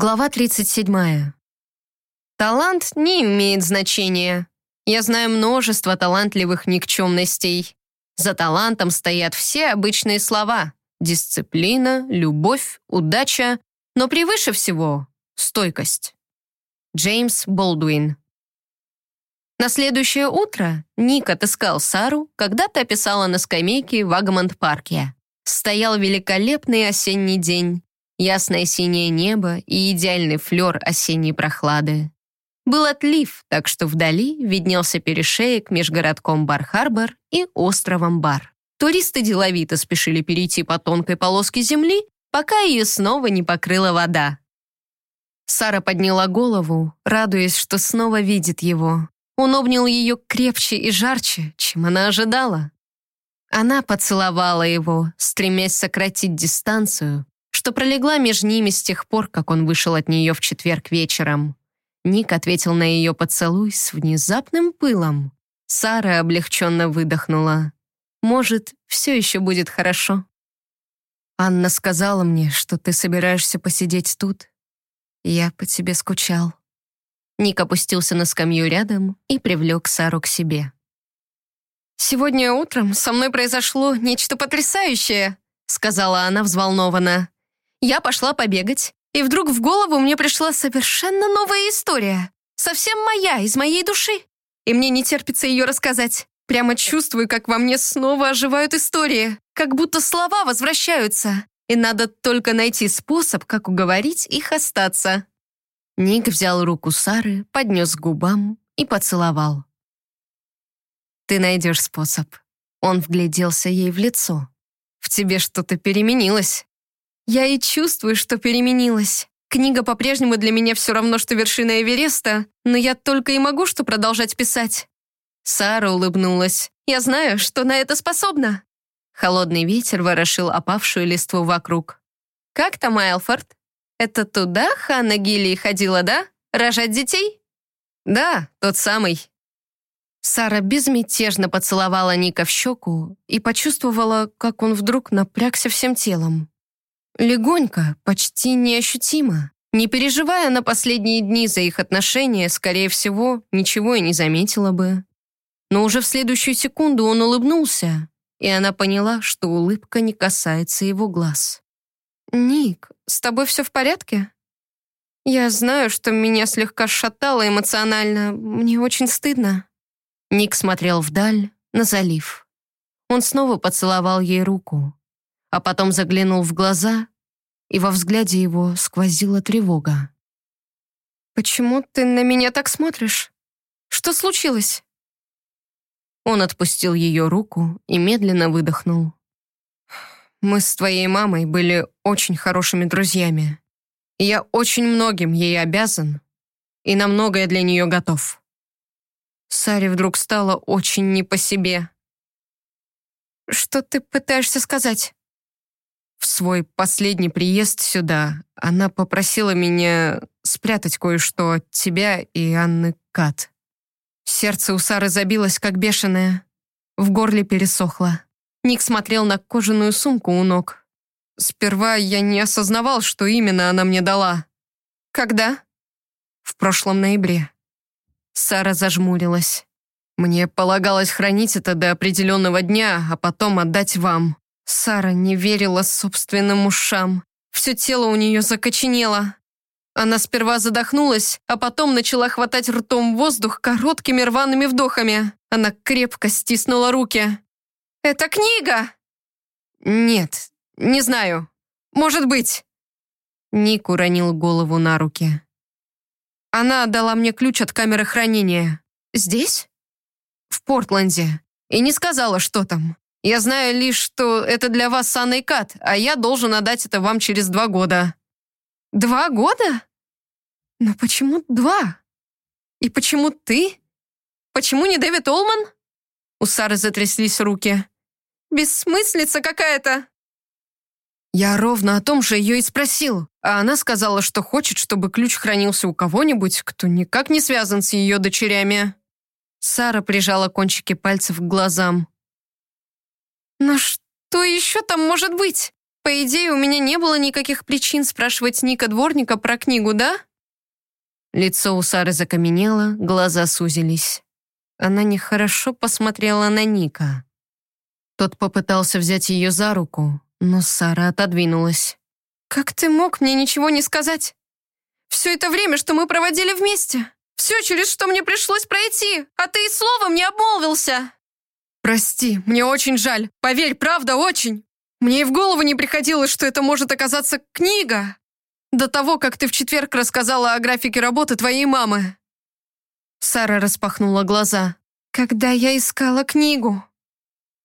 Глава 37. Талант не имеет значения. Я знаю множество талантливых никчемностей. За талантом стоят все обычные слова. Дисциплина, любовь, удача, но превыше всего — стойкость. Джеймс Болдуин. На следующее утро Ник отыскал Сару, когда-то описала на скамейке в Агамонт-парке. Стоял великолепный осенний день, ясное синее небо и идеальный флер осенней прохлады. Был отлив, так что вдали виднелся перешеек между городком Бар-Харбор и островом Бар. Туристы деловито спешили перейти по тонкой полоске земли, пока ее снова не покрыла вода. Сара подняла голову, радуясь, что снова видит его. Он обнял ее крепче и жарче, чем она ожидала. Она поцеловала его, стремясь сократить дистанцию, что пролегла между ними с тех пор, как он вышел от нее в четверг вечером. Ник ответил на ее поцелуй с внезапным пылом. Сара облегченно выдохнула. «Может, все еще будет хорошо?» «Анна сказала мне, что ты собираешься посидеть тут. Я по тебе скучал». Ник опустился на скамью рядом и привлек Сару к себе. «Сегодня утром со мной произошло нечто потрясающее», сказала она взволнованно. «Я пошла побегать, и вдруг в голову мне пришла совершенно новая история. Совсем моя, из моей души. И мне не терпится ее рассказать. Прямо чувствую, как во мне снова оживают истории, как будто слова возвращаются. И надо только найти способ, как уговорить их остаться. Ник взял руку Сары, поднес к губам и поцеловал. «Ты найдешь способ». Он вгляделся ей в лицо. «В тебе что-то переменилось». «Я и чувствую, что переменилась. Книга по-прежнему для меня все равно, что вершина Эвереста, но я только и могу что продолжать писать». Сара улыбнулась. «Я знаю, что на это способна». Холодный ветер ворошил опавшую листву вокруг. «Как там Айлфорд?» «Это туда Ханна Гилли ходила, да? Рожать детей?» «Да, тот самый». Сара безмятежно поцеловала Ника в щеку и почувствовала, как он вдруг напрягся всем телом. Легонько, почти неощутимо. Не переживая на последние дни за их отношения, скорее всего, ничего и не заметила бы. Но уже в следующую секунду он улыбнулся, и она поняла, что улыбка не касается его глаз. «Ник, с тобой все в порядке? Я знаю, что меня слегка шатало эмоционально. Мне очень стыдно». Ник смотрел вдаль, на залив. Он снова поцеловал ей руку, а потом заглянул в глаза, и во взгляде его сквозила тревога. «Почему ты на меня так смотришь? Что случилось?» Он отпустил ее руку и медленно выдохнул. Мы с твоей мамой были очень хорошими друзьями. Я очень многим ей обязан и на многое для нее готов. Саре вдруг стало очень не по себе. Что ты пытаешься сказать? Свой последний приезд сюда она попросила меня спрятать кое-что от тебя и Анны Кат. Сердце у Сары забилось, как бешеное. В горле пересохло. Ник смотрел на кожаную сумку у ног. Сперва я не осознавал, что именно она мне дала. Когда? В прошлом ноябре. Сара зажмурилась. Мне полагалось хранить это до определенного дня, а потом отдать вам. Сара не верила собственным ушам. Все тело у нее закоченело. Она сперва задохнулась, а потом начала хватать ртом воздух короткими рваными вдохами. Она крепко стиснула руки. «Это книга!» «Нет, не знаю. Может быть». Ник уронил голову на руки. «Она дала мне ключ от камеры хранения. Здесь?» «В Портленде. И не сказала, что там. Я знаю лишь, что это для вас с Анной Кат, а я должен отдать это вам через два года». «Два года? Но почему два? И почему ты? Почему не Дэвид Олман?» У Сары затряслись руки. «Бессмыслица какая-то!» Я ровно о том же ее и спросил, а она сказала, что хочет, чтобы ключ хранился у кого-нибудь, кто никак не связан с ее дочерями. Сара прижала кончики пальцев к глазам. «Но что еще там может быть? По идее, у меня не было никаких причин спрашивать Ника Дворника про книгу, да? Лицо у Сары закаменело, глаза сузились. Она нехорошо посмотрела на Ника. Тот попытался взять ее за руку, но Сара отодвинулась. «Как ты мог мне ничего не сказать? Все это время, что мы проводили вместе, все, через что мне пришлось пройти, а ты и словом не обмолвился!» «Прости, мне очень жаль. Поверь, правда, очень. Мне и в голову не приходило, что это может оказаться книга. До того, как ты в четверг рассказала о графике работы твоей мамы». Сара распахнула глаза. «Когда я искала книгу?»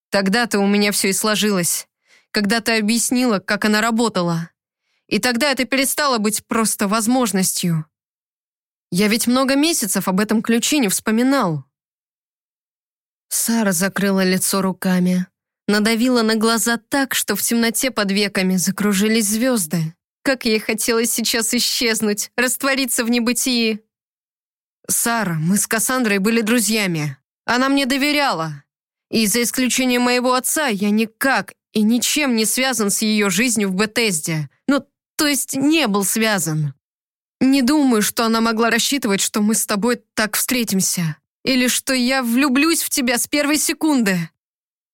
«Тогда-то у меня все и сложилось. Когда ты объяснила, как она работала. И тогда это перестало быть просто возможностью. Я ведь много месяцев об этом ключе не вспоминал». Сара закрыла лицо руками, надавила на глаза так, что в темноте под веками закружились звезды. Как ей хотелось сейчас исчезнуть, раствориться в небытии. «Сара, мы с Кассандрой были друзьями. Она мне доверяла. И за исключением моего отца я никак и ничем не связан с ее жизнью в Бетезде. Ну, то есть не был связан. Не думаю, что она могла рассчитывать, что мы с тобой так встретимся. Или что я влюблюсь в тебя с первой секунды.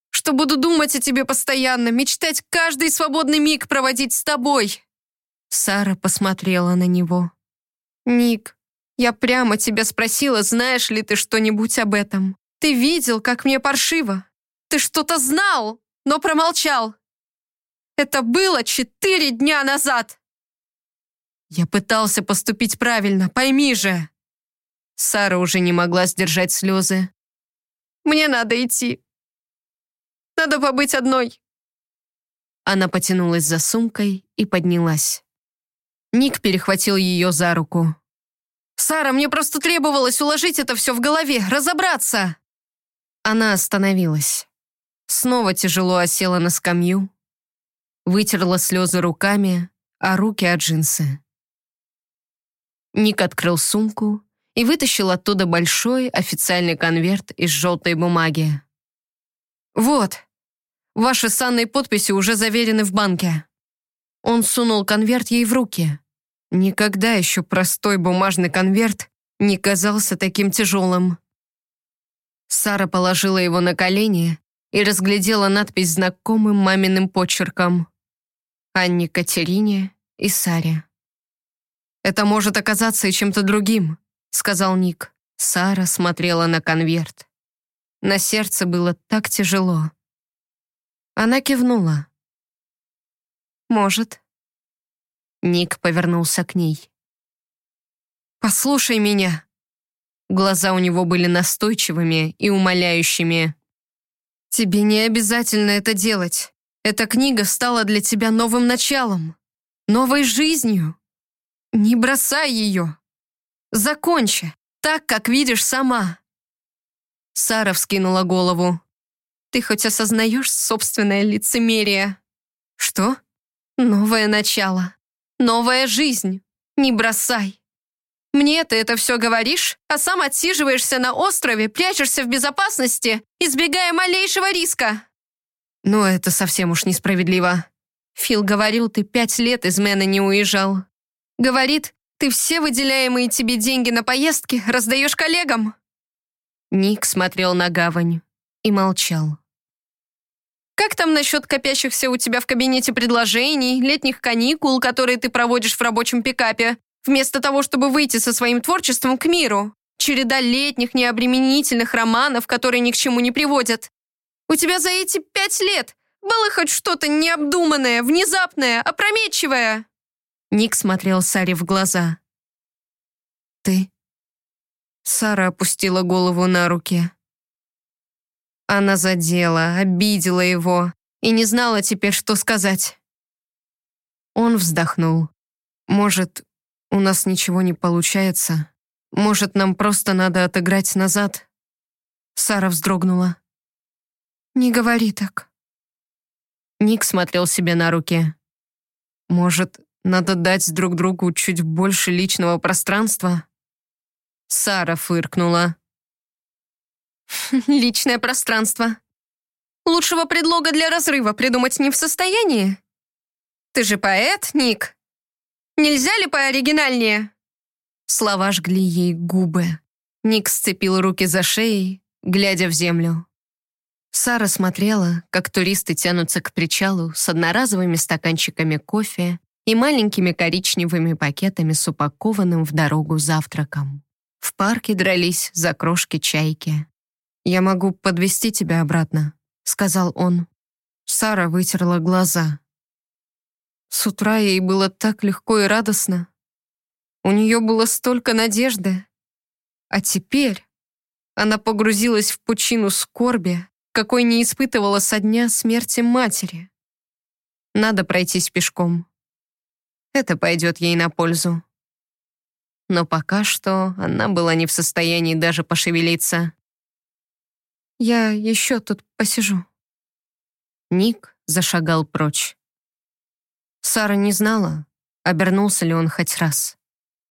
Что буду думать о тебе постоянно, мечтать каждый свободный миг проводить с тобой. Сара посмотрела на него. «Ник, я прямо тебя спросила, знаешь ли ты что-нибудь об этом. Ты видел, как мне паршиво. Ты что-то знал, но промолчал. Это было четыре дня назад!» «Я пытался поступить правильно, пойми же!» Сара уже не могла сдержать слезы. «Мне надо идти. Надо побыть одной». Она потянулась за сумкой и поднялась. Ник перехватил ее за руку. «Сара, мне просто требовалось уложить это все в голове, разобраться!» Она остановилась. Снова тяжело осела на скамью. Вытерла слезы руками, а руки от джинсы. Ник открыл сумку и вытащил оттуда большой официальный конверт из желтой бумаги. «Вот, ваши с Анной подписи уже заверены в банке». Он сунул конверт ей в руки. Никогда еще простой бумажный конверт не казался таким тяжелым. Сара положила его на колени и разглядела надпись знакомым маминым почерком. Анне Катерине и Саре. «Это может оказаться и чем-то другим», — сказал Ник. Сара смотрела на конверт. На сердце было так тяжело. Она кивнула. «Может». Ник повернулся к ней. «Послушай меня». Глаза у него были настойчивыми и умоляющими. «Тебе не обязательно это делать. Эта книга стала для тебя новым началом, новой жизнью. Не бросай ее. Закончи, так, как видишь сама». Сара вскинула голову. «Ты хоть осознаешь собственное лицемерие?» «Что?» Новое начало. Новая жизнь. Не бросай. Мне ты это все говоришь, а сам отсиживаешься на острове, прячешься в безопасности, избегая малейшего риска. Но это совсем уж несправедливо. Фил говорил, ты пять лет из Мэна не уезжал. Говорит, ты все выделяемые тебе деньги на поездки раздаешь коллегам. Ник смотрел на гавань и молчал. Как там насчет копящихся у тебя в кабинете предложений, летних каникул, которые ты проводишь в рабочем пикапе, вместо того, чтобы выйти со своим творчеством к миру? Череда летних необременительных романов, которые ни к чему не приводят. У тебя за эти пять лет было хоть что-то необдуманное, внезапное, опрометчивое?» Ник смотрел Саре в глаза. «Ты?» Сара опустила голову на руки. Она задела, обидела его и не знала теперь, что сказать. Он вздохнул. «Может, у нас ничего не получается? Может, нам просто надо отыграть назад?» Сара вздрогнула. «Не говори так». Ник смотрел себе на руки. «Может, надо дать друг другу чуть больше личного пространства?» Сара фыркнула. Личное пространство. Лучшего предлога для разрыва придумать не в состоянии? Ты же поэт, Ник? Нельзя ли пооригинальнее?» Слова жгли ей губы. Ник сцепил руки за шеей, глядя в землю. Сара смотрела, как туристы тянутся к причалу с одноразовыми стаканчиками кофе и маленькими коричневыми пакетами с упакованным в дорогу завтраком. В парке дрались за крошки чайки. «Я могу подвести тебя обратно», — сказал он. Сара вытерла глаза. С утра ей было так легко и радостно. У нее было столько надежды. А теперь она погрузилась в пучину скорби, какой не испытывала со дня смерти матери. Надо пройтись пешком. Это пойдет ей на пользу. Но пока что она была не в состоянии даже пошевелиться. «Я еще тут посижу». Ник зашагал прочь. Сара не знала, обернулся ли он хоть раз.